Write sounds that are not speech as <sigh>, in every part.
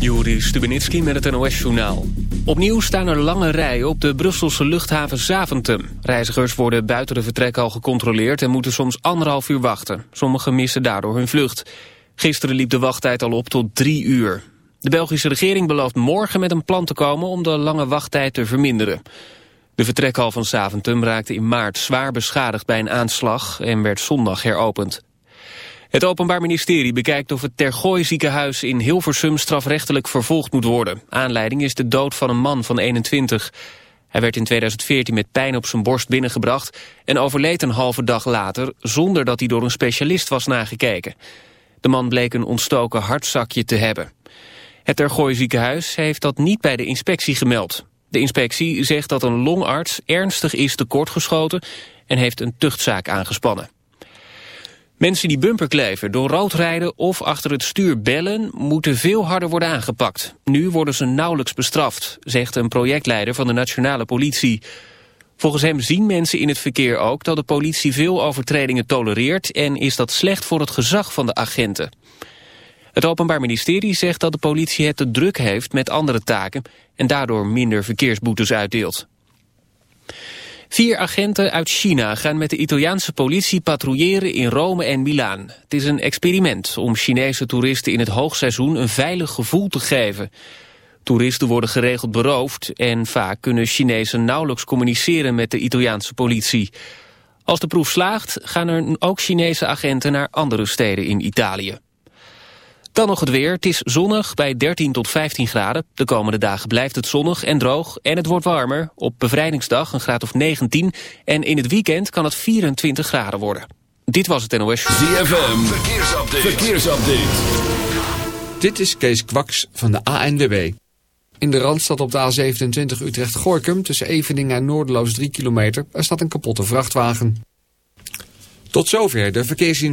Juri Stubenitski met het NOS-journaal. Opnieuw staan er lange rijen op de Brusselse luchthaven Zaventem. Reizigers worden buiten de vertrek al gecontroleerd... en moeten soms anderhalf uur wachten. Sommigen missen daardoor hun vlucht. Gisteren liep de wachttijd al op tot drie uur. De Belgische regering belooft morgen met een plan te komen... om de lange wachttijd te verminderen. De vertrekhal van Zaventem raakte in maart zwaar beschadigd bij een aanslag... en werd zondag heropend. Het Openbaar Ministerie bekijkt of het Tergooi ziekenhuis in Hilversum strafrechtelijk vervolgd moet worden. Aanleiding is de dood van een man van 21. Hij werd in 2014 met pijn op zijn borst binnengebracht en overleed een halve dag later zonder dat hij door een specialist was nagekeken. De man bleek een ontstoken hartzakje te hebben. Het Tergooi ziekenhuis heeft dat niet bij de inspectie gemeld. De inspectie zegt dat een longarts ernstig is tekortgeschoten en heeft een tuchtzaak aangespannen. Mensen die bumperkleven, door rood rijden of achter het stuur bellen... moeten veel harder worden aangepakt. Nu worden ze nauwelijks bestraft, zegt een projectleider van de nationale politie. Volgens hem zien mensen in het verkeer ook dat de politie veel overtredingen tolereert... en is dat slecht voor het gezag van de agenten. Het Openbaar Ministerie zegt dat de politie het te druk heeft met andere taken... en daardoor minder verkeersboetes uitdeelt. Vier agenten uit China gaan met de Italiaanse politie patrouilleren in Rome en Milaan. Het is een experiment om Chinese toeristen in het hoogseizoen een veilig gevoel te geven. Toeristen worden geregeld beroofd en vaak kunnen Chinezen nauwelijks communiceren met de Italiaanse politie. Als de proef slaagt gaan er ook Chinese agenten naar andere steden in Italië. Dan nog het weer. Het is zonnig bij 13 tot 15 graden. De komende dagen blijft het zonnig en droog en het wordt warmer. Op bevrijdingsdag een graad of 19 en in het weekend kan het 24 graden worden. Dit was het NOS. ZFM, verkeersupdate. verkeersupdate. Dit is Kees Kwaks van de ANWB. In de Randstad op de A27 Utrecht-Gorkum tussen Eveningen en Noordeloos 3 kilometer. Er staat een kapotte vrachtwagen. Tot zover de verkeersin.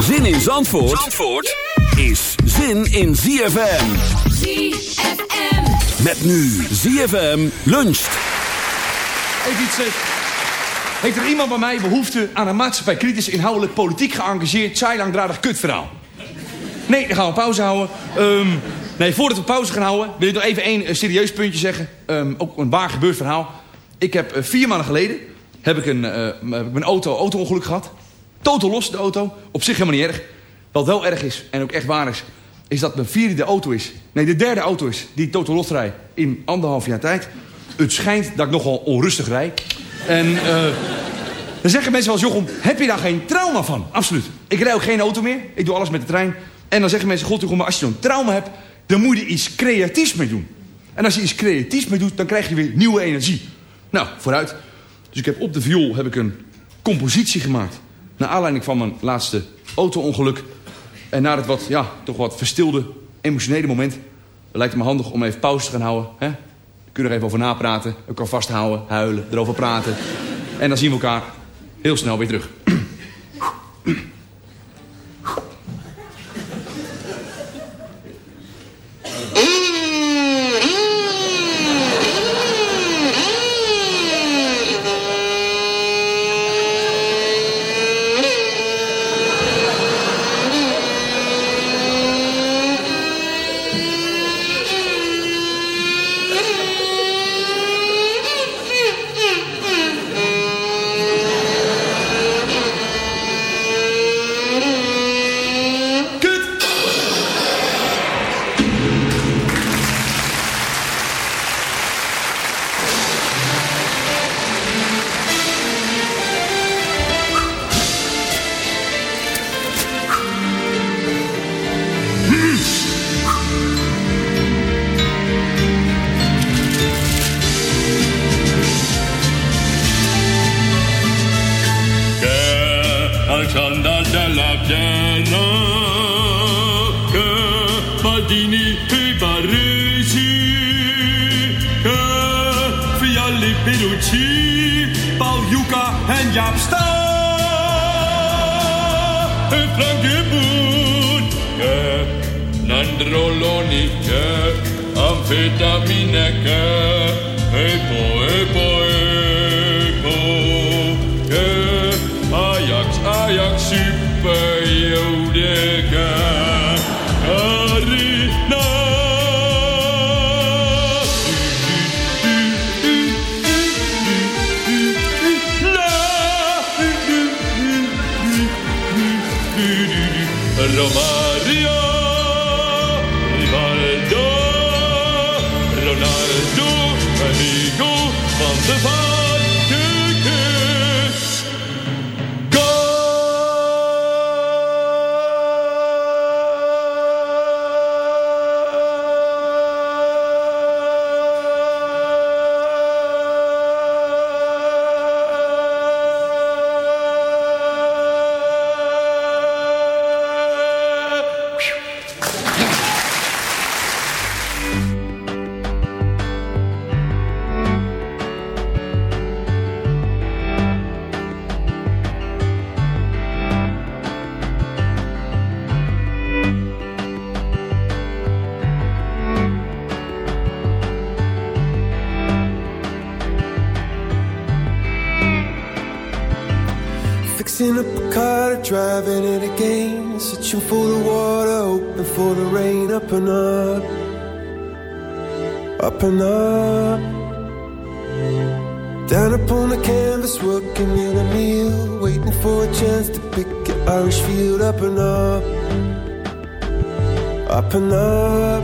Zin in Zandvoort, Zandvoort is zin in ZFM. ZFM. Met nu ZFM luncht. Even iets. eh, Heeft er iemand bij mij behoefte aan een maatschappij kritisch, inhoudelijk, politiek geëngageerd, saai langdradig kutverhaal? Nee, dan gaan we pauze houden. Ehm, nee, voordat we pauze gaan houden, wil ik nog even één eh, serieus puntje zeggen. Ehm, ook een waar gebeurd verhaal. Ik heb eh, vier maanden geleden heb ik een, eh, heb ik mijn auto auto-ongeluk gehad. Totaal los, de auto. Op zich helemaal niet erg. Wat wel erg is, en ook echt waar is... is dat mijn vierde auto is. Nee, de derde auto is die ik totaal los in anderhalf jaar tijd. Het schijnt dat ik nogal onrustig rijd. En eh, dan zeggen mensen wel. Jochem, heb je daar geen trauma van? Absoluut. Ik rij ook geen auto meer. Ik doe alles met de trein. En dan zeggen mensen... God, Jochem, maar als je zo'n trauma hebt... dan moet je iets creatiefs mee doen. En als je iets creatiefs mee doet... dan krijg je weer nieuwe energie. Nou, vooruit. Dus ik heb op de viool heb ik een compositie gemaakt. Naar aanleiding van mijn laatste auto-ongeluk. En na het wat, ja, toch wat verstilde, emotionele moment... lijkt het me handig om even pauze te gaan houden. Hè? We kunnen er even over napraten, elkaar vasthouden, huilen, erover praten. En dan zien we elkaar heel snel weer terug. Boer Nandrolonike Amfetamineke Epo, Fixing up a car, driving it again. Searching for the water, hoping for the rain. Up and up, up and up. Down upon the canvas, working in a meal. Waiting for a chance to pick an Irish field. Up and up, up and up.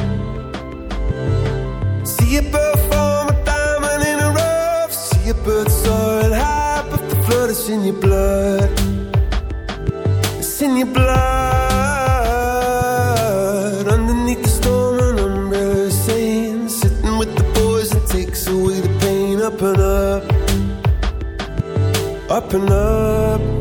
See a bird form a diamond in a rough. See a bird soaring high, but the flood is in your blood. In your blood. Underneath the storm, an umbrella saying, sitting with the boys, it takes away the pain. Up and up, up and up.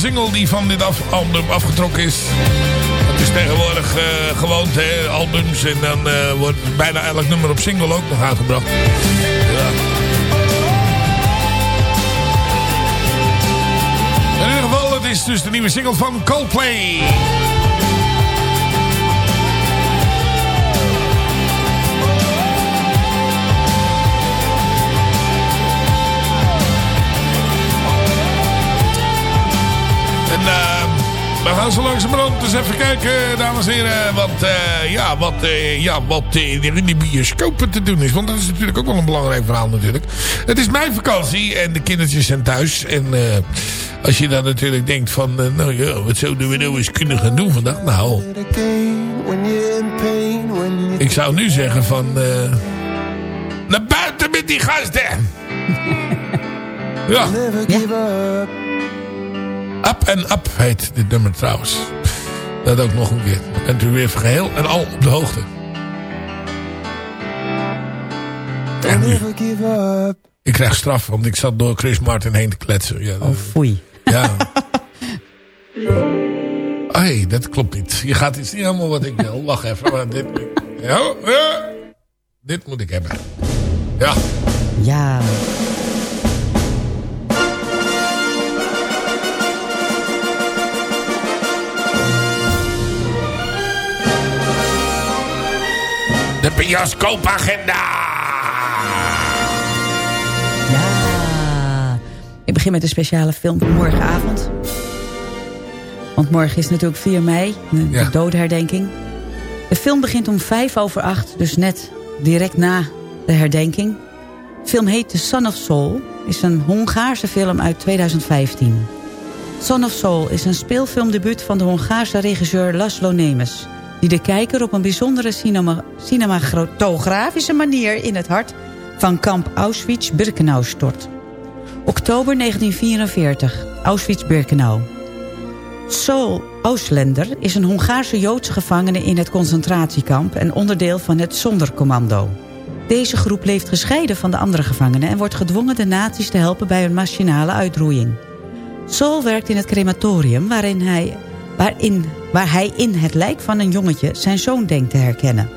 Single die van dit album afgetrokken is. Het is tegenwoordig uh, hè, albums. En dan uh, wordt bijna elk nummer op single ook nog uitgebracht. Ja. In ieder geval, het is dus de nieuwe single van Coldplay. We gaan zo langzamerhand eens even kijken, dames en heren, wat, uh, ja, wat, uh, ja, wat er in die bioscopen te doen is. Want dat is natuurlijk ook wel een belangrijk verhaal natuurlijk. Het is mijn vakantie en de kindertjes zijn thuis. En als je dan natuurlijk denkt van, nou ja, wat zouden we nou eens kunnen gaan doen vandaag? Nou, ik zou nu zeggen van, naar buiten met die gasten! <laughs> Ja. Up and Up heet dit nummer trouwens. Dat ook nog een keer. Dan bent u weer geheel en al op de hoogte. En nu, ik krijg straf, want ik zat door Chris Martin heen te kletsen. Ja, oh, foei. Ja. <laughs> Hey, dat klopt niet. Je gaat iets niet helemaal wat ik wil. Wacht even. Maar dit, ja, ja, dit moet ik hebben. Ja. Ja. De bioscoopagenda. Ja. Ik begin met een speciale film van morgenavond. Want morgen is natuurlijk 4 mei, de Ja. doodherdenking. De film begint om 5 over 8, dus net direct na de herdenking. De film heet The Son of Soul. is een Hongaarse film uit 2015. Son of Soul is een speelfilmdebuut van de Hongaarse regisseur Laszlo Nemes... die de kijker op een bijzondere cinema, cinematografische manier... in het hart van kamp Auschwitz-Birkenau stort. Oktober 1944, Auschwitz-Birkenau. Saul Auslender is een Hongaarse Joodse gevangene in het concentratiekamp... en onderdeel van het Sonderkommando. Deze groep leeft gescheiden van de andere gevangenen... en wordt gedwongen de nazi's te helpen bij hun machinale uitroeiing. Saul werkt in het crematorium waarin hij, waarin, waar hij in het lijk van een jongetje zijn zoon denkt te herkennen.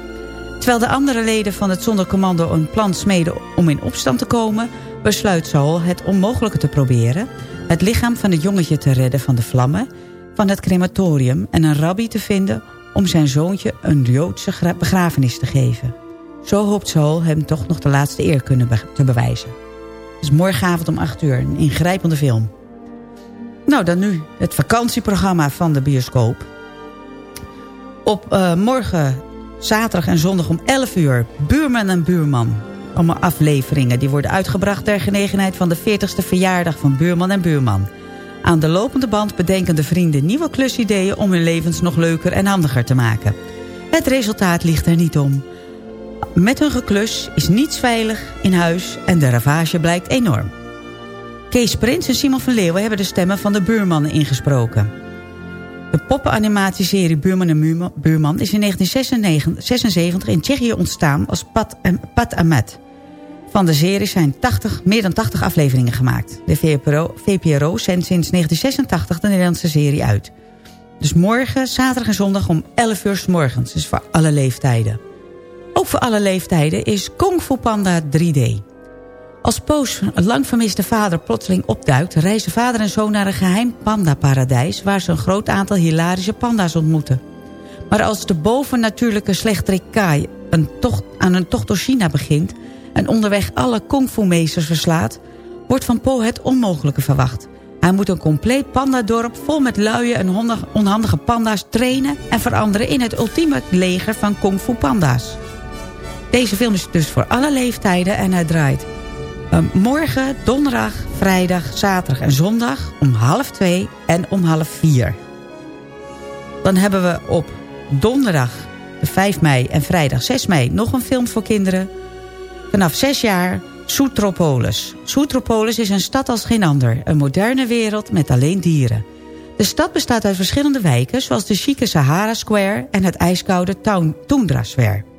Terwijl de andere leden van het Sonderkommando een plan smeden om in opstand te komen... besluit Saul het onmogelijke te proberen... het lichaam van het jongetje te redden van de vlammen van het crematorium... en een rabbi te vinden om zijn zoontje een Joodse gra- begrafenis te geven. Zo hoopt Saul hem toch nog de laatste eer kunnen te bewijzen. Dus morgenavond om 8 uur, een ingrijpende film. Nou, dan nu het vakantieprogramma van de bioscoop. Op eh, morgen, zaterdag en zondag om 11 uur... Buurman en Buurman. Allemaal afleveringen die worden uitgebracht... ter genegenheid van de 40ste verjaardag van Buurman en Buurman. Aan de lopende band bedenken de vrienden nieuwe klusideeën... om hun levens nog leuker en handiger te maken. Het resultaat ligt er niet om. Met hun geklus is niets veilig in huis... en de ravage blijkt enorm. Kees Prins en Simon van Leeuwen hebben de stemmen van de buurmannen ingesproken. De poppenanimatieserie Buurman en Buurman is in 1976 in Tsjechië ontstaan als Pat, en, Pat Amat. Van de serie zijn 80, meer dan 80 afleveringen gemaakt. De VPRO, VPRO zendt sinds 1986 de Nederlandse serie uit. Dus morgen, zaterdag en zondag om 11 uur s morgens. Dus voor alle leeftijden. Ook voor alle leeftijden is Kung Fu Panda 3D. Als Poos een lang vermiste vader plotseling opduikt... reizen vader en zoon naar een geheim pandaparadijs... waar ze een groot aantal hilarische panda's ontmoeten. Maar als de bovennatuurlijke slechterik Kai een tocht, aan een tocht door China begint... en onderweg alle kungfu-meesters verslaat... wordt van Po het onmogelijke verwacht. Hij moet een compleet pandadorp vol met luie en onhandige panda's trainen... en veranderen in het ultieme leger van kungfu panda's. Deze film is dus voor alle leeftijden en hij draait morgen, donderdag, vrijdag, zaterdag en zondag om half twee en om half vier. Dan hebben we op donderdag de 5 mei en vrijdag 6 mei nog een film voor kinderen. Vanaf 6 jaar Soutropolis. Soutropolis is een stad als geen ander. Een moderne wereld met alleen dieren. De stad bestaat uit verschillende wijken... zoals de chique Sahara Square en het ijskoude Toun- Tundra Square.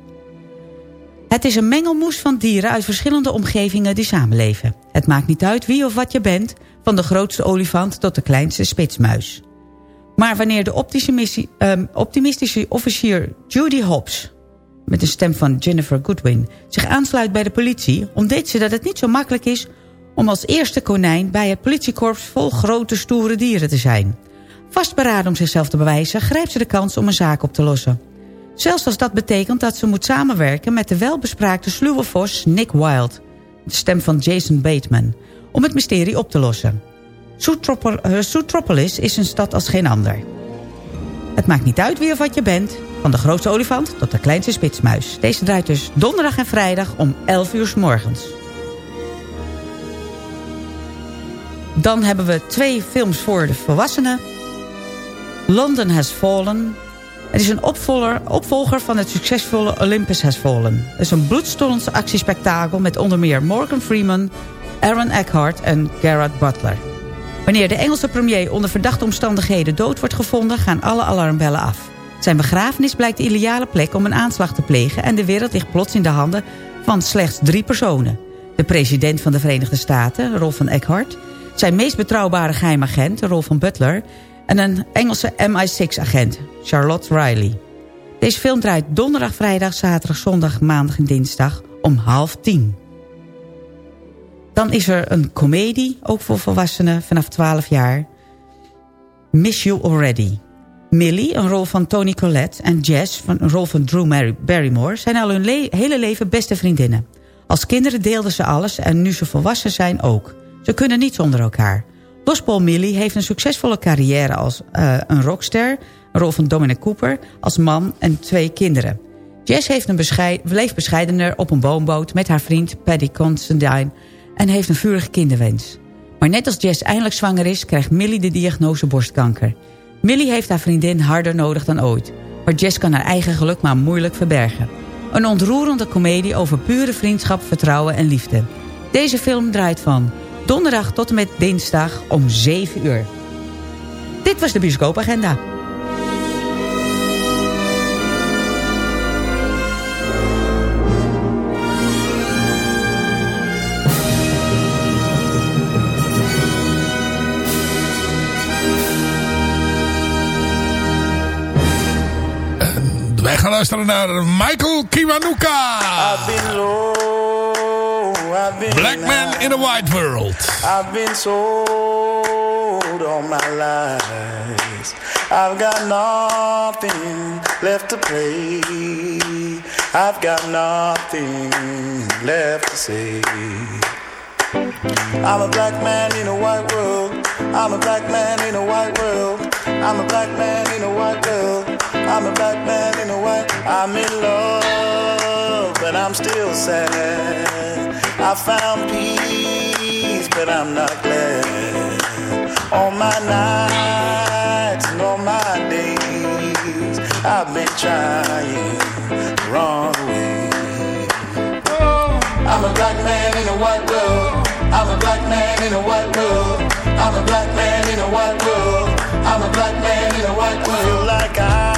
Het is een mengelmoes van dieren uit verschillende omgevingen die samenleven. Het maakt niet uit wie of wat je bent, van de grootste olifant tot de kleinste spitsmuis. Maar wanneer de optimistische, ehm, optimistische officier Judy Hobbs... met de stem van Jennifer Goodwin... zich aansluit bij de politie... ontdekt ze dat het niet zo makkelijk is... om als eerste konijn bij het politiekorps... vol grote stoere dieren te zijn. Vastberaden om zichzelf te bewijzen... grijpt ze de kans om een zaak op te lossen. Zelfs als dat betekent dat ze moet samenwerken... met de welbespraakte sluwe vos Nick Wilde... de stem van Jason Bateman... om het mysterie op te lossen. Zootropo- eh, Zootropolis is een stad als geen ander. Het maakt niet uit wie of wat je bent... van de grootste olifant tot de kleinste spitsmuis. Deze draait dus donderdag en vrijdag om 11 uur 's morgens. Dan hebben we twee films voor de volwassenen. London Has Fallen. Het is een opvolger, van het succesvolle Olympus Has Fallen. Het is een bloedstollend actiespektakel met onder meer Morgan Freeman... Aaron Eckhart en Gerard Butler. Wanneer de Engelse premier onder verdachte omstandigheden dood wordt gevonden... gaan alle alarmbellen af. Zijn begrafenis blijkt de ideale plek om een aanslag te plegen... en de wereld ligt plots in de handen van slechts drie personen. De president van de Verenigde Staten, Rolf van Eckhart... zijn meest betrouwbare geheimagent, Rolf van Butler... en een Engelse MI6-agent, Charlotte Riley. Deze film draait donderdag, vrijdag, zaterdag, zondag, maandag en dinsdag om half tien. Dan is er een komedie, ook voor volwassenen vanaf 12 jaar. Miss You Already. Millie, een rol van Tony Collette, en Jess, een rol van Drew Barrymore... zijn al hun le- hele leven beste vriendinnen. Als kinderen deelden ze alles en nu ze volwassen zijn ook. Ze kunnen niet zonder elkaar. Losbol Millie heeft een succesvolle carrière als eh, een rockster... een rol van Dominic Cooper, als man en twee kinderen. Jess heeft een bescheid, leeft bescheidener op een woonboot... met haar vriend Paddy Constantine en heeft een vurige kinderwens. Maar net als Jess eindelijk zwanger is, krijgt Millie de diagnose borstkanker. Millie heeft haar vriendin harder nodig dan ooit. Maar Jess kan haar eigen geluk maar moeilijk verbergen. Een ontroerende komedie over pure vriendschap, vertrouwen en liefde. Deze film draait van donderdag tot en met dinsdag om 7 uur. Dit was de bioscoopagenda. Wij gaan luisteren naar Michael Kiwanuka. Black Man in a White World. I've been sold all my life. I've got nothing left to play. I've got nothing left to say. I'm a black man in a white world. I'm a black man in a white world. I'm a black man in a white world. I'm a black man in a white. I'm in love, but I'm still sad. I found peace, but I'm not glad. All my nights and all my days, I've been trying the wrong way. I'm a black man in a white world. I'm a black man in a white world. I'm a black man in a white world. I'm a black man in a white world. Like I've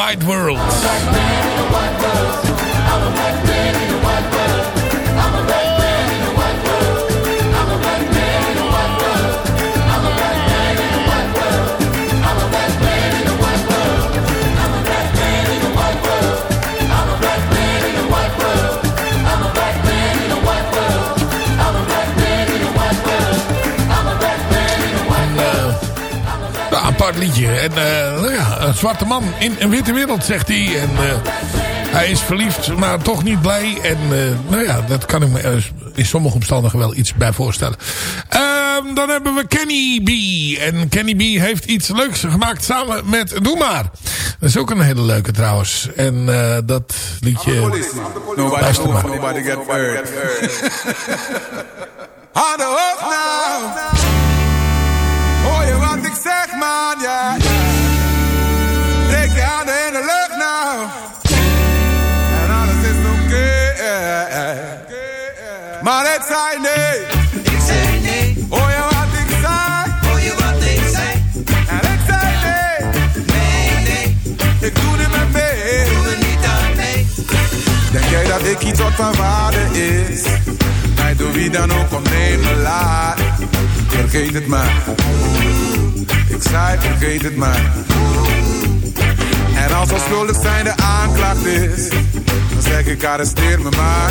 Wide World. Liedje. En eh, nou ja, een zwarte man in een witte wereld, zegt hij. En eh, hij is verliefd, maar toch niet blij. En eh, nou ja, dat kan ik me in sommige omstandigheden wel iets bij voorstellen. Ehm, dan hebben we Kenny B. En Kenny B heeft iets leuks gemaakt samen met Doe Maar. Dat is ook een hele leuke trouwens. En dat liedje... Nobody, Luister maar. nobody get <laughs> hurt. Maar het zei nee. Ik zei nee. Hoor je wat ik zei? Hoor je wat ik zei? En ik zei nee. Nee, nee. Ik doe niet meer mee. Doe er niet aan mee. Denk jij dat ik iets wat van waarde is? Mij door wie dan ook om nemen laat. Vergeet het maar. Ik zei vergeet het maar. En als al schuldig zijn de aanklacht is, dan zeg ik arresteer me maar.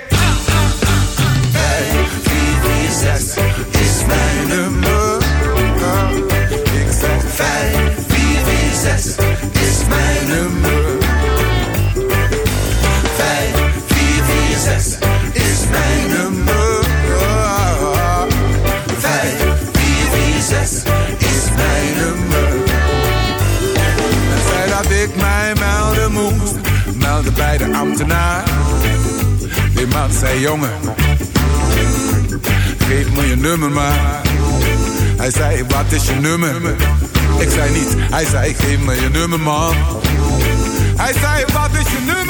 Zes is mijn nummer. Ik zeg vijf, vier, vier, zes is mijn nummer. Vijf, vier, vier, zes is mijn nummer. Vijf, vier, vier, zes is mijn nummer. En zei dat ik mij melden moest, meldde bij de ambtenaar. Die man zei jongen, geef me je nummer maar. Hij zei wat is je nummer? Ik zei niet, hij zei geef me je nummer man. Hij zei wat is je nummer?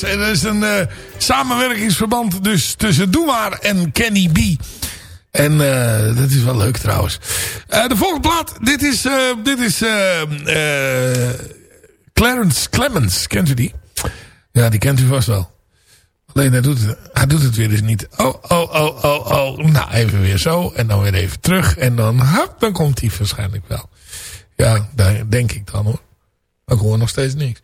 4, 6. En dat is een eh, samenwerkingsverband dus tussen Doe Maar en Kenny B. En eh, dat is wel leuk trouwens. Eh, de volgende plaat. Dit is, dit is Clarence Clemens. Kent u die? Ja, die kent u vast wel. Alleen hij doet, het, hij doet het weer dus niet. Oh, oh, oh, oh, oh. Nou, even weer zo. En dan weer even terug. En dan, hup, dan komt hij waarschijnlijk wel. Ja, daar denk ik dan hoor. Ik hoor nog steeds niks.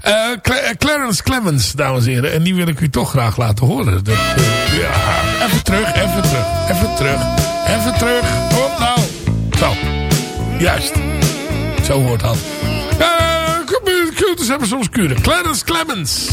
Eh, eh, Clarence Clemens, dames en heren. En die wil ik u toch graag laten horen. Dat, eh, ja, even terug, even terug, even terug. Even terug. Kom nou. Zo. Juist. Zo hoort dat. Eh, computers hebben soms kuren. Clarence Clemens.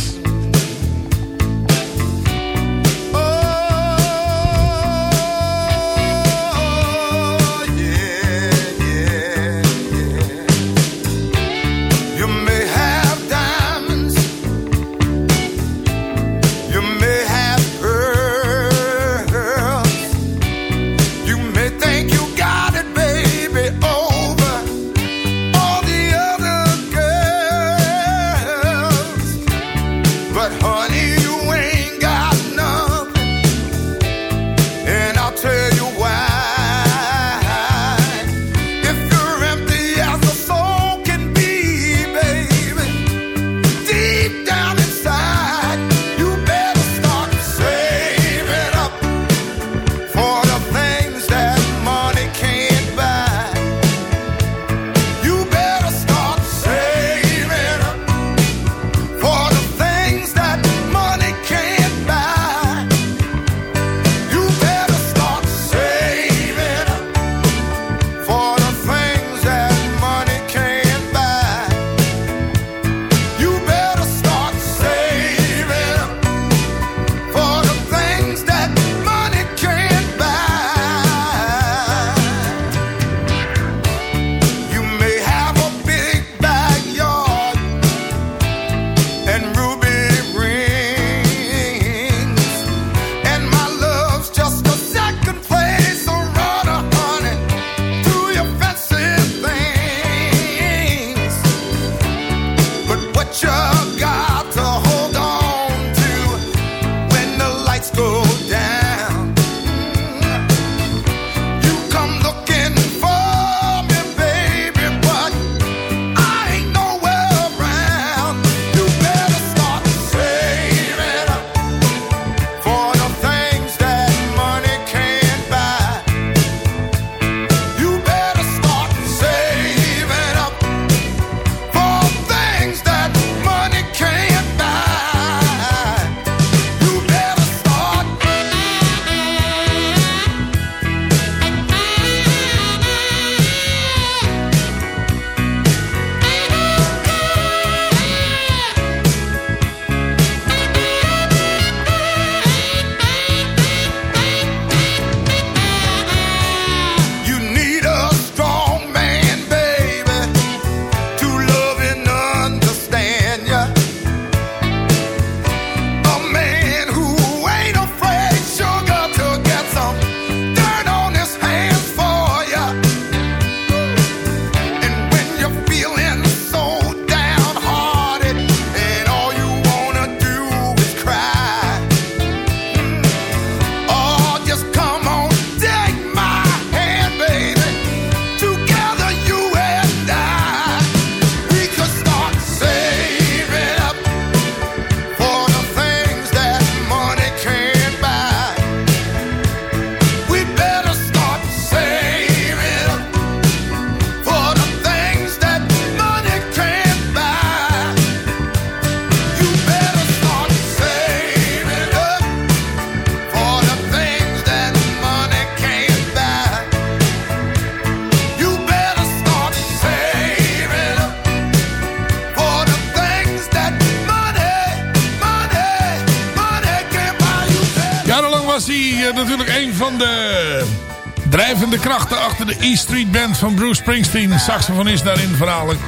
Krachten achter de E Street Band van Bruce Springsteen. Saxofonist daarin voornamelijk.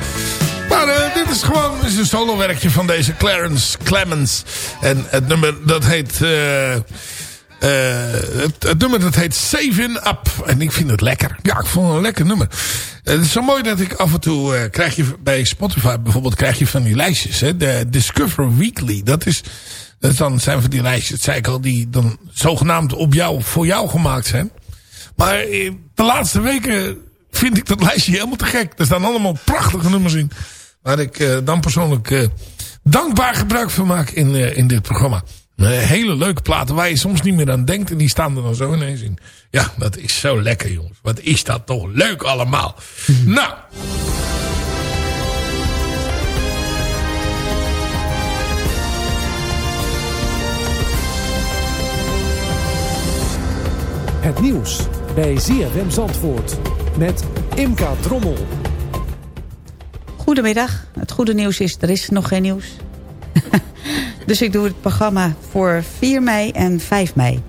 Maar eh, dit is gewoon is een solowerkje van deze Clarence Clemens. En het nummer dat heet... eh, eh, het, nummer dat heet Saving Up. En ik vind het lekker. Ja, ik vond het een lekker nummer. Het is zo mooi dat ik af en toe... krijg je bij Spotify bijvoorbeeld... krijg je van die lijstjes. Hè, de Discover Weekly. Dat is... Dat dan zijn van die lijstjes, zei ik al, die dan zogenaamd op jou, voor jou gemaakt zijn. Maar eh, de laatste weken vind ik dat lijstje helemaal te gek. Er staan allemaal prachtige nummers in. Waar ik eh, dan persoonlijk eh, dankbaar gebruik van maak in, in dit programma. hele leuke platen waar je soms niet meer aan denkt. En die staan er dan zo ineens in. Ja, dat is zo lekker jongens. Wat is dat toch leuk allemaal. Mhm. nou... Het nieuws bij ZFM Zandvoort met Imka Drommel. Goedemiddag. Het goede nieuws is, er is nog geen nieuws. <laughs> dus ik doe het programma voor 4 mei en 5 mei.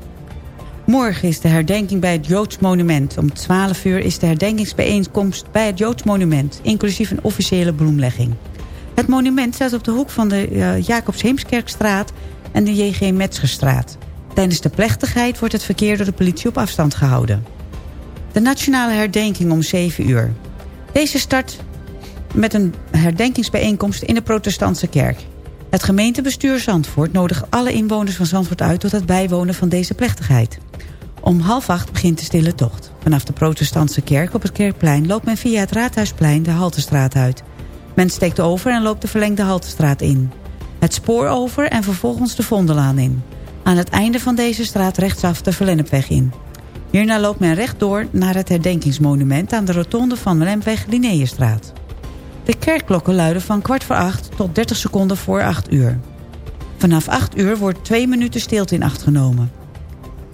Morgen is de herdenking bij het Joods Monument. Om 12 uur is de herdenkingsbijeenkomst bij het Joods Monument... inclusief een officiële bloemlegging. Het monument staat op de hoek van de uh, Jacobs Heemskerkstraat en de J.G. Metzgerstraat. Tijdens de plechtigheid wordt het verkeer door de politie op afstand gehouden. De nationale herdenking om 7 uur. Deze start met een herdenkingsbijeenkomst in de protestantse kerk. Het gemeentebestuur Zandvoort nodigt alle inwoners van Zandvoort uit... tot het bijwonen van deze plechtigheid. Om half acht begint de stille tocht. Vanaf de protestantse kerk op het Kerkplein loopt men via het Raadhuisplein de Haltestraat uit. Men steekt over en loopt de verlengde Haltestraat in. Het spoor over en vervolgens de Vondelaan in. Aan het einde van deze straat rechtsaf de Verlennepweg in. Hierna loopt men rechtdoor naar het herdenkingsmonument... aan de rotonde van Lempweg Linnaeusstraat. De kerkklokken luiden van kwart voor acht tot 30 seconden voor acht uur. Vanaf 8 uur wordt twee minuten stilte in acht genomen.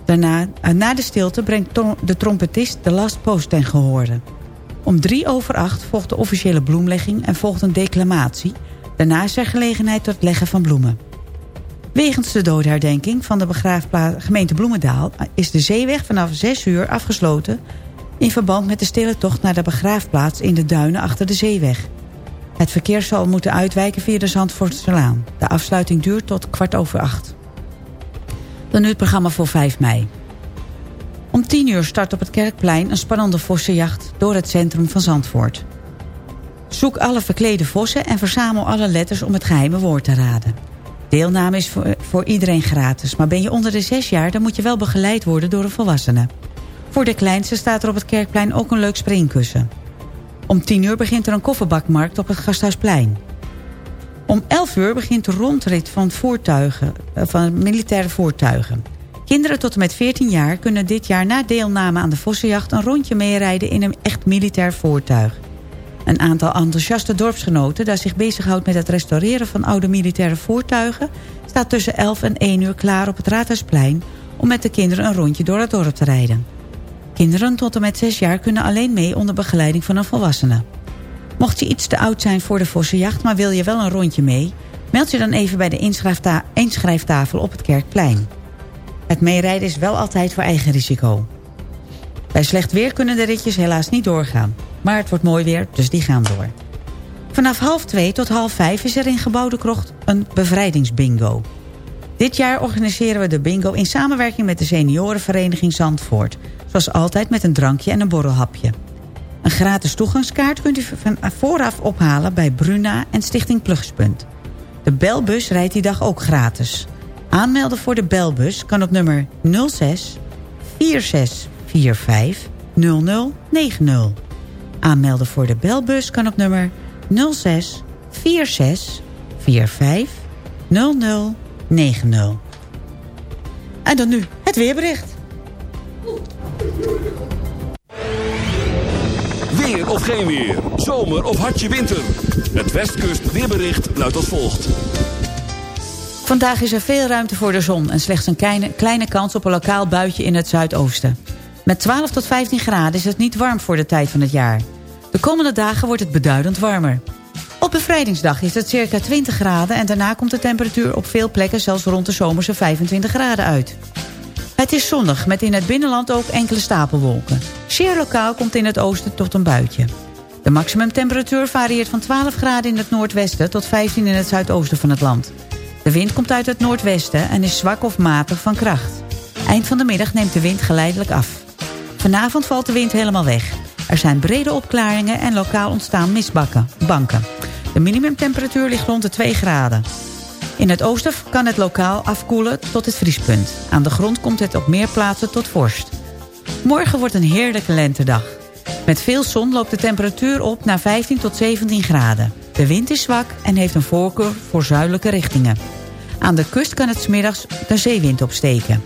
Daarna, eh, na de stilte brengt de trompetist de last post ten gehoorde. Om drie over acht volgt de officiële bloemlegging en volgt een declamatie. Daarna is er gelegenheid tot leggen van bloemen. Wegens de doodherdenking van de begraafplaats gemeente Bloemendaal... is de zeeweg vanaf 6 uur afgesloten... in verband met de stille tocht naar de begraafplaats in de duinen achter de zeeweg. Het verkeer zal moeten uitwijken via de Zandvoortselaan. De afsluiting duurt tot kwart over acht. Dan nu het programma voor 5 mei. Om 10 uur start op het Kerkplein een spannende vossenjacht... door het centrum van Zandvoort. Zoek alle verklede vossen en verzamel alle letters om het geheime woord te raden. Deelname is voor, iedereen gratis, maar ben je onder de 6 jaar... dan moet je wel begeleid worden door een volwassene. Voor de kleinste staat er op het Kerkplein ook een leuk springkussen. Om 10 uur begint er een kofferbakmarkt op het Gasthuisplein. Om 11 uur begint de rondrit van, voertuigen, eh, van militaire voertuigen. Kinderen tot en met 14 jaar kunnen dit jaar na deelname aan de vossenjacht... een rondje meerijden in een echt militair voertuig. Een aantal enthousiaste dorpsgenoten... dat zich bezighoudt met het restaureren van oude militaire voertuigen... staat tussen 11 en 1 uur klaar op het Raadhuisplein... om met de kinderen een rondje door het dorp te rijden. Kinderen tot en met 6 jaar kunnen alleen mee onder begeleiding van een volwassene. Mocht je iets te oud zijn voor de vossenjacht... maar wil je wel een rondje mee... meld je dan even bij de inschrijfta inschrijftafel op het Kerkplein. Het meerijden is wel altijd voor eigen risico. Bij slecht weer kunnen de ritjes helaas niet doorgaan. Maar het wordt mooi weer, dus die gaan door. Vanaf half twee tot half vijf is er in Gebouwde Krocht een bevrijdingsbingo. Dit jaar organiseren we de bingo in samenwerking met de seniorenvereniging Zandvoort. Zoals altijd met een drankje en een borrelhapje. Een gratis toegangskaart kunt u van vooraf ophalen bij Bruna en Stichting Plugspunt. De belbus rijdt die dag ook gratis. Aanmelden voor de belbus kan op nummer 06 4645 0090. Aanmelden voor de belbus kan op nummer 06 46 45 0090. En dan nu het weerbericht. Weer of geen weer. Zomer of hartje winter. Het Westkust weerbericht luidt als volgt. Vandaag is er veel ruimte voor de zon... en slechts een kleine, kleine kans op een lokaal buitje in het zuidoosten. Met 12 tot 15 graden is het niet warm voor de tijd van het jaar. De komende dagen wordt het beduidend warmer. Op bevrijdingsdag is het circa 20 graden... en daarna komt de temperatuur op veel plekken zelfs rond de zomerse 25 graden uit. Het is zonnig, met in het binnenland ook enkele stapelwolken. Zeer lokaal komt in het oosten tot een buitje. De maximumtemperatuur varieert van 12 graden in het noordwesten... tot 15 in het zuidoosten van het land. De wind komt uit het noordwesten en is zwak of matig van kracht. Eind van de middag neemt de wind geleidelijk af. Vanavond valt de wind helemaal weg. Er zijn brede opklaringen en lokaal ontstaan mistbakken, banken. De minimumtemperatuur ligt rond de 2 graden. In het oosten kan het lokaal afkoelen tot het vriespunt. Aan de grond komt het op meer plaatsen tot vorst. Morgen wordt een heerlijke lentedag. Met veel zon loopt de temperatuur op naar 15 tot 17 graden. De wind is zwak en heeft een voorkeur voor zuidelijke richtingen. Aan de kust kan het smiddags de zeewind opsteken.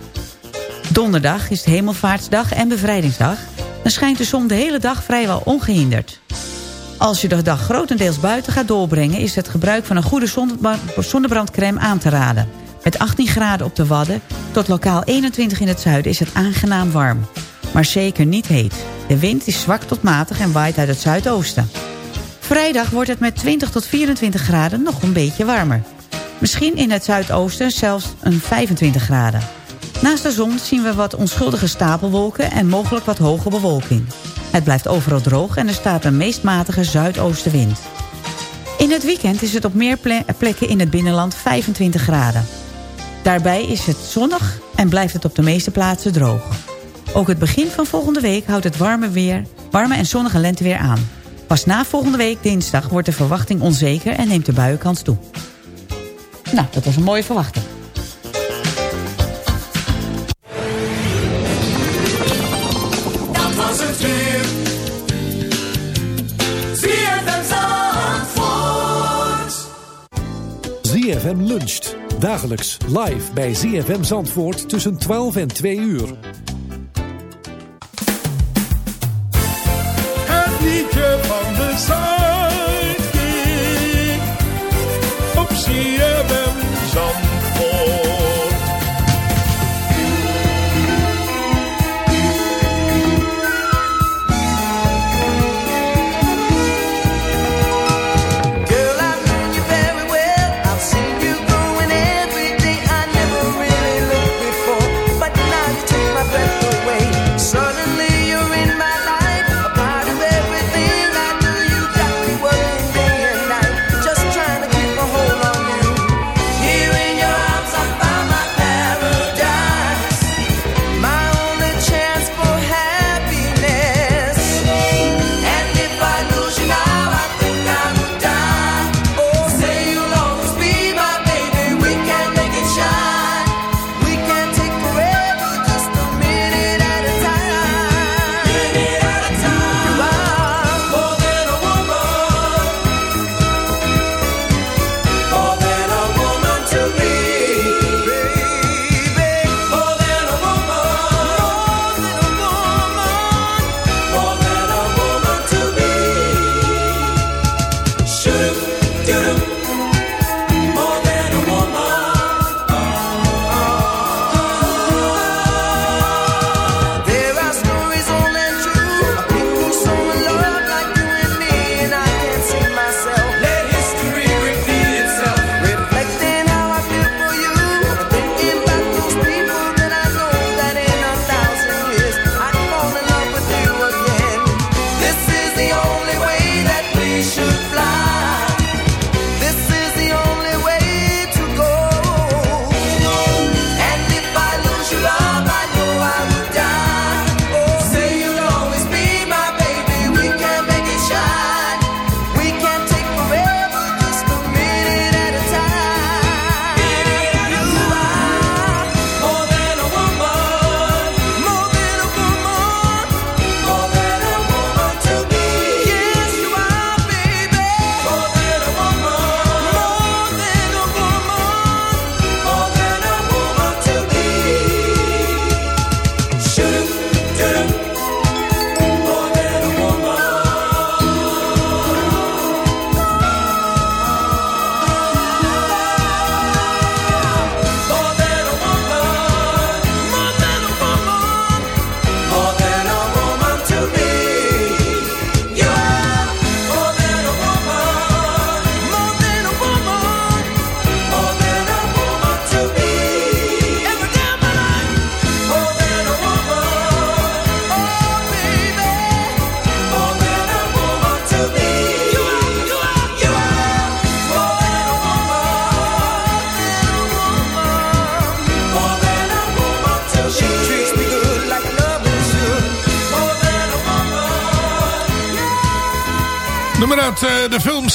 Donderdag is het hemelvaartsdag en bevrijdingsdag. Dan schijnt de zon de hele dag vrijwel ongehinderd. Als je de dag grotendeels buiten gaat doorbrengen... is het gebruik van een goede zonnebrandcrème aan te raden. Met 18 graden op de Wadden tot lokaal 21 in het zuiden is het aangenaam warm. Maar zeker niet heet. De wind is zwak tot matig en waait uit het zuidoosten. Vrijdag wordt het met 20 tot 24 graden nog een beetje warmer. Misschien in het zuidoosten zelfs een 25 graden. Naast de zon zien we wat onschuldige stapelwolken en mogelijk wat hoge bewolking. Het blijft overal droog en er staat een meest matige zuidoostenwind. In het weekend is het op meer ple- plekken in het binnenland 25 graden. Daarbij is het zonnig en blijft het op de meeste plaatsen droog. Ook het begin van volgende week houdt het warme, weer, warme en zonnige lenteweer aan. Pas na volgende week dinsdag wordt de verwachting onzeker en neemt de buienkans toe. Nou, dat was een mooie verwachting. ZFM luncht. Dagelijks live bij ZFM Zandvoort tussen 12 en 2 uur. Het liedje van de Zuidkiek. Op CFM Zandvoort.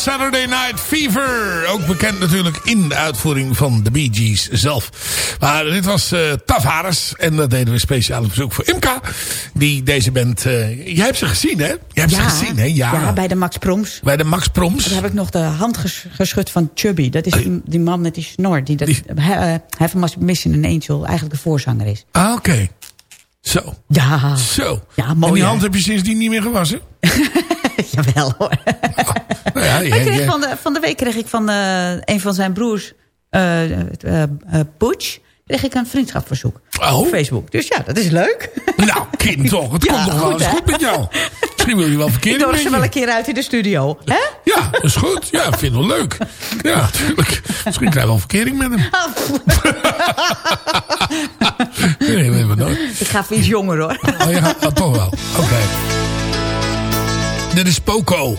Saturday Night Fever. Ook bekend natuurlijk in de uitvoering van de Bee Gees zelf. Maar dit was eh Tavares. En dat deden we speciaal op bezoek voor Imka. Die deze band... eh jij hebt ze gezien, hè? Jij hebt ze gezien, hè? Ja. ja, bij de Max Proms. Bij de Max Proms. Daar heb ik nog de hand ges- geschud van Chubby. Dat is die, die man met die snor. Die, dat, He- eh, Heaven Must Be Missing an Angel eigenlijk de voorzanger is. Ah, oké. Zo. Ja. Zo. Ja, en die hè? hand heb je sindsdien niet meer gewassen? <laughs> Jawel hoor. Nou ja, Ik van, de, van de week kreeg ik van eh, een van zijn broers Poets, kreeg ik een vriendschapverzoek op Facebook. Dus ja, dat is leuk. Nou, kind toch. Het <laughs> komt nog wel eens goed met jou. Misschien wil je wel Ik verkeerd nodig ze wel een keer uit in de studio. Hè? Ja, dat is goed. Ja, ik vind het wel leuk. Ja, natuurlijk. Misschien krijg je wel verkering met hem. <laughs> Nee, weet we nooit. Ik ga even iets jonger hoor. Oh ja, oh, toch wel. Oké. Dit is Poco.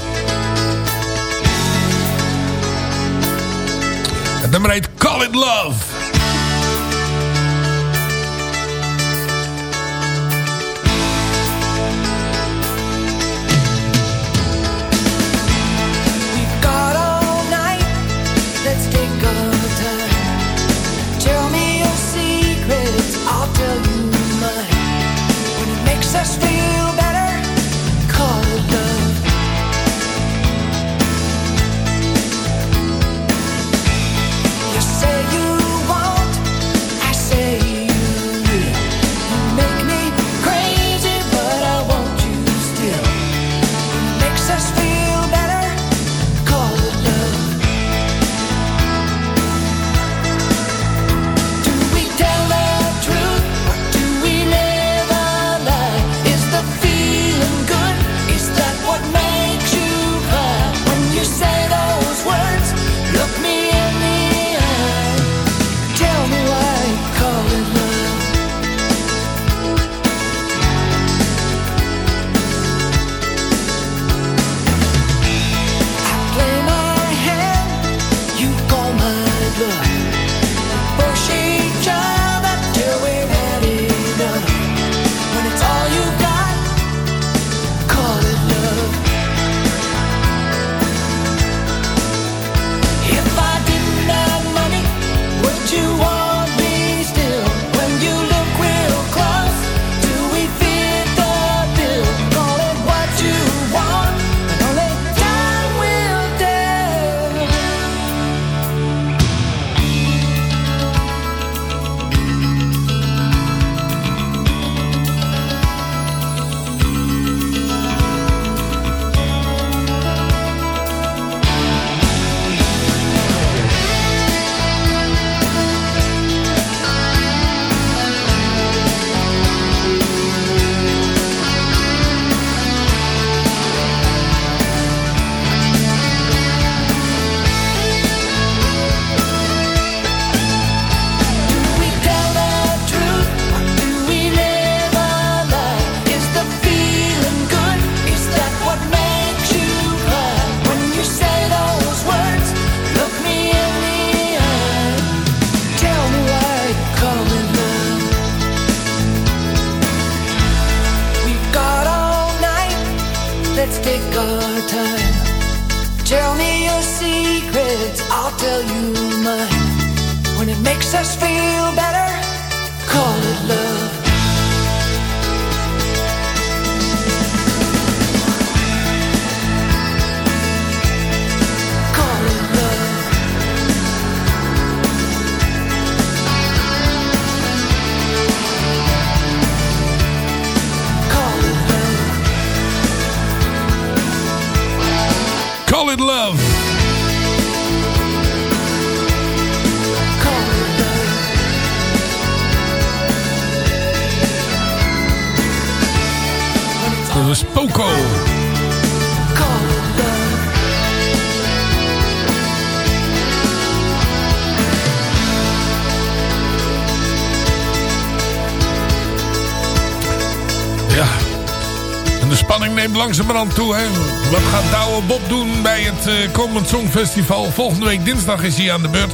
Het nummer heet Call It Love. Love. Dat is Poco. Neemt langzamerhand toe. Hè? Wat gaat Douwe Bob doen bij het eh, komend Songfestival? Volgende week dinsdag is hij aan de beurt.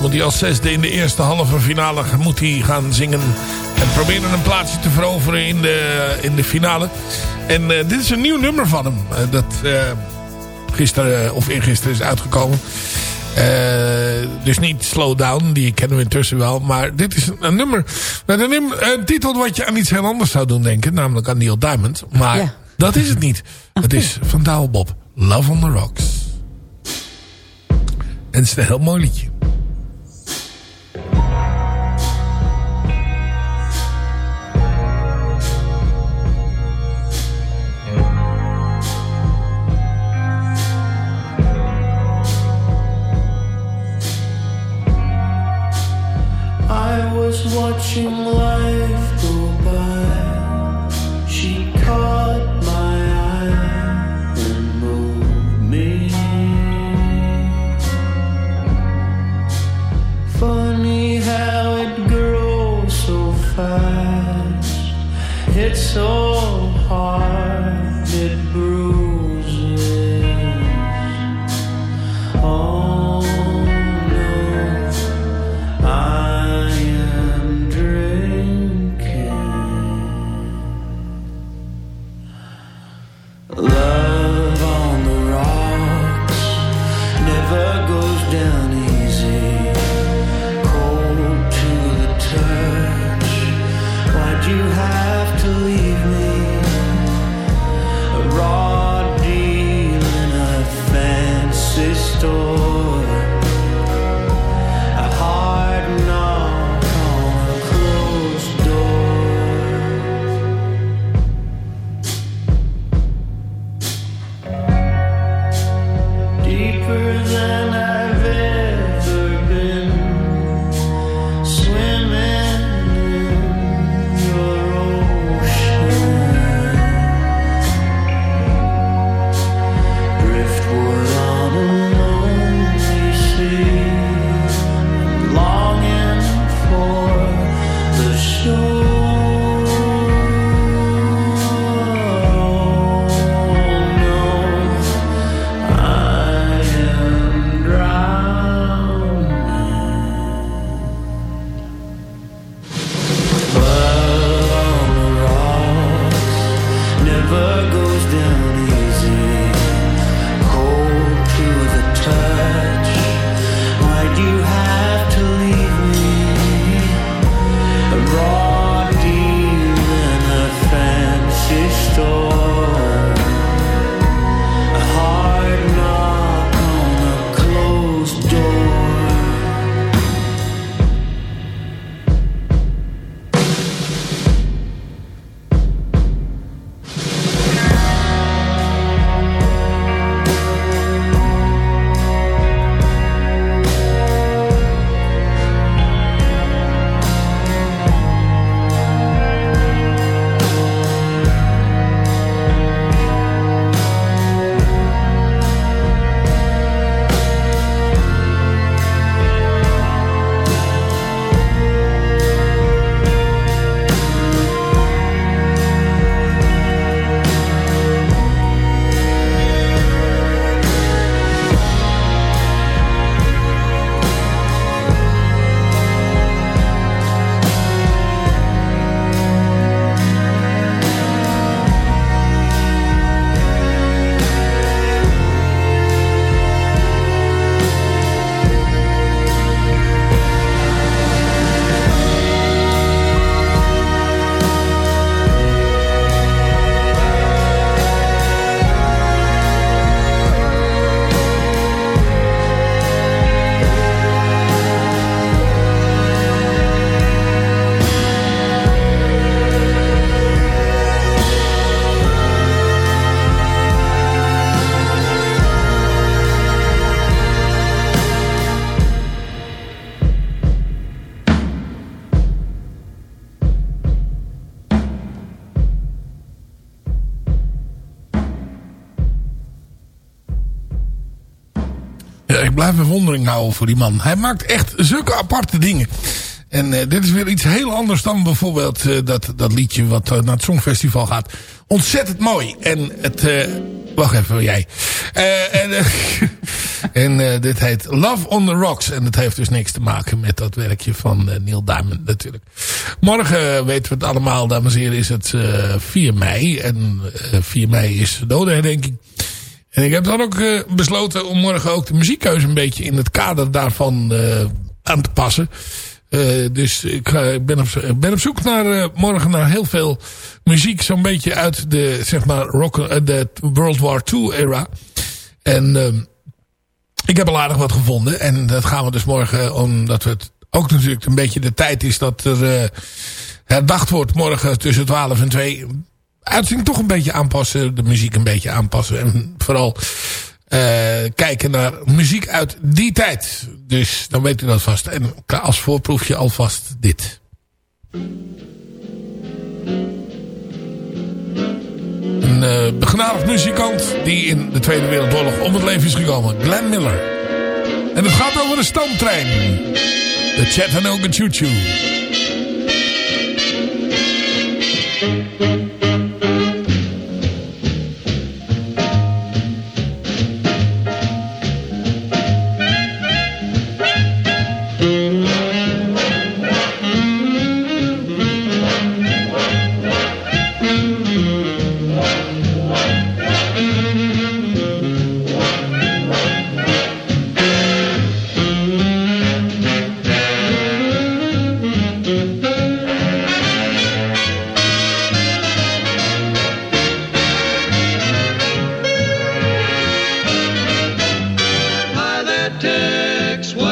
Moet hij als zesde in de eerste halve finale moet hij gaan zingen. En proberen een plaatsje te veroveren in de, in de finale. En eh, dit is een nieuw nummer van hem. Eh, dat gisteren of eergisteren is uitgekomen. Dus niet Slow Down, die kennen we intussen wel. Maar dit is een nummer met een titel wat je aan iets heel anders zou doen denken. Namelijk aan Neil Diamond. Maar Ja. Dat is het niet. Het is van Bob. Love on the Rocks. En het is een heel mooi liedje. watching life It's so hard, it bruises. Houden voor die man. Hij maakt echt zulke aparte dingen. En eh, dit is weer iets heel anders dan bijvoorbeeld eh, dat, dat liedje wat eh, naar het Songfestival gaat. Ontzettend mooi. En het... wacht even, jij. En <laughs> en dit heet Love on the Rocks. En dat heeft dus niks te maken met dat werkje van Neil Diamond natuurlijk. Morgen weten we het allemaal, dames en heren, is het eh 4 mei. En eh 4 mei is dodenherdenking. En ik heb dan ook eh, besloten om morgen ook de muziekkeuze een beetje in het kader daarvan eh, aan te passen. Eh, dus ik ben, op, ben op zoek naar morgen naar heel veel muziek. Zo'n beetje uit de, zeg maar, rock, de World War II era. En ehm, ik heb al aardig wat gevonden. En dat gaan we dus morgen, omdat het ook natuurlijk een beetje de tijd is dat er herdacht wordt morgen tussen 12 en 2 uitzending toch een beetje aanpassen. De muziek een beetje aanpassen. En vooral eh, kijken naar muziek uit die tijd. Dus dan weet u dat vast. En als voorproefje alvast dit. Een begenadigd muzikant die in de Tweede Wereldoorlog om het leven is gekomen. Glenn Miller. En het gaat over de stoomtrein. De Chattanooga Choo Choo.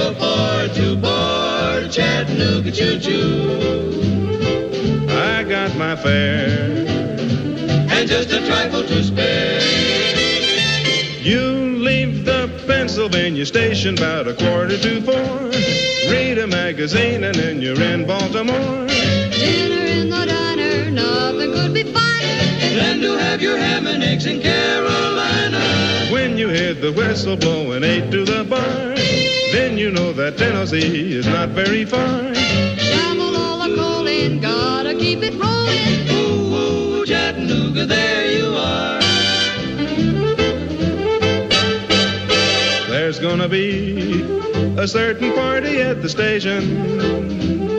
Afford to board Chattanooga Choo Choo? I got my fare and just a trifle to spare. You leave the Pennsylvania station about a quarter to four. Read a magazine and then you're in Baltimore. Dinner in the diner, nothing could be finer. Then to have your ham and eggs in Carolina. When you hear the whistle blowing eight to the bar, then you know that Tennessee is not very far. Shovel all the coal in, gotta keep it rolling. Ooh, ooh, Chattanooga, there you are. There's gonna be a certain party at the station.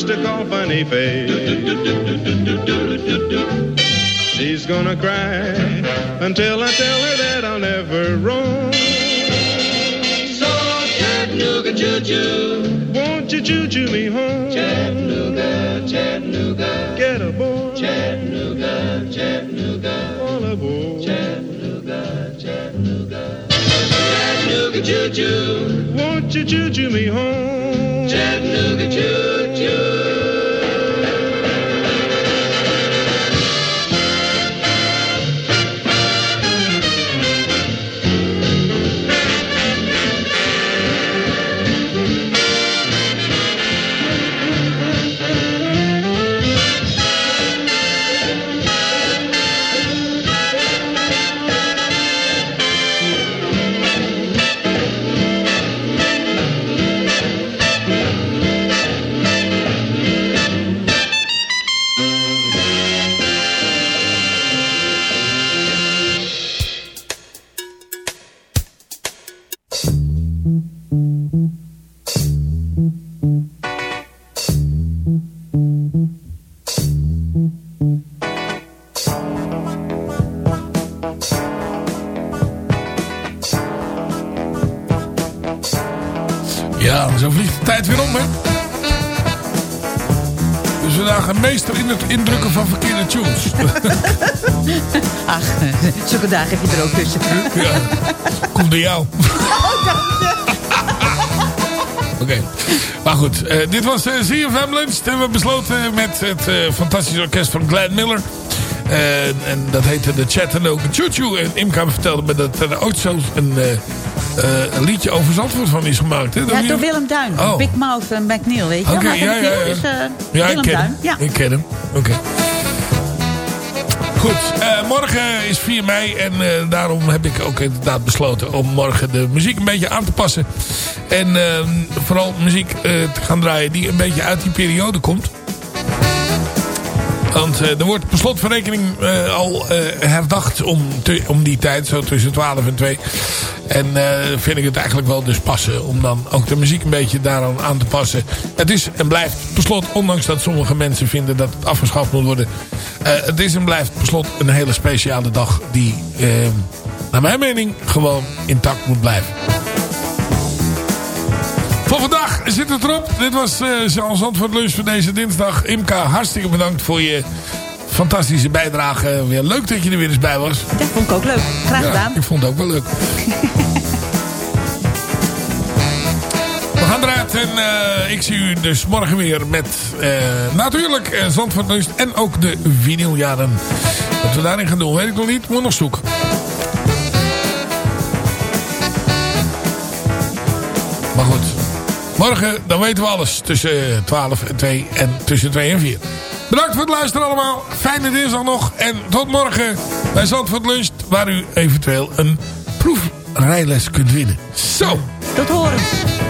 Used to call Funny Face. She's gonna cry until I tell her that I'll never roam. So Chattanooga choo choo, won't you choo choo me home? Chattanooga, Chattanooga, get aboard. Chattanooga, Chattanooga, all aboard. Chattanooga, Chattanooga, Chattanooga choo choo, won't you choo choo me home? Chattanooga dagen heb je er ook tussen. ja, komt door jou. <laughs> Oké, maar goed. eh, dit was uh, ZFM Lunch. En we besloten met het eh, fantastische orkest van Glenn Miller. Eh, en dat heette de Chattanooga Choo Choo. En Imka vertelde me dat er ooit zo een, eh, eh, een liedje over Zandvoort van is gemaakt. Hè? Ja, door Willem Duin. Oh. Big Mouth en McNeil, weet je. Maar ja, ja, ja. is eh, Ja, ik Willem ken Duin. hem. Ja. Ik ken hem. Oké. Goed, eh, morgen is 4 mei en eh, daarom heb ik ook inderdaad besloten om morgen de muziek een beetje aan te passen. En eh, vooral muziek eh, te gaan draaien die een beetje uit die periode komt. Want eh, er wordt per slot van rekening eh, al eh, herdacht om, te- om die tijd, zo tussen 12 en 2. En vind ik het eigenlijk wel dus passen om dan ook de muziek een beetje daaraan aan te passen. Het is en blijft per slot, ondanks dat sommige mensen vinden dat het afgeschaft moet worden. het is en blijft per slot een hele speciale dag die, naar mijn mening, gewoon intact moet blijven. Voor vandaag zit het erop. Dit was uh, Jean Zandvoort Lunch voor deze dinsdag. Imka, hartstikke bedankt voor je fantastische bijdrage. Weer leuk dat je er weer eens bij was. Dat vond ik ook leuk. Graag Ja, gedaan. ik vond het ook wel leuk. <laughs> We gaan eruit en eh, ik zie u dus morgen weer met eh, natuurlijk Zandvoort Lunch en ook de vinyljaren. Wat we daarin gaan doen weet ik nog niet, moet nog zoeken. Maar goed, morgen dan weten we alles tussen 12 en 2 en tussen 2 en 4. Bedankt voor het luisteren allemaal. Fijne dinsdag nog. En tot morgen bij Zandvoort Lunch. Waar u eventueel een proefrijles kunt winnen. Zo. Tot horens.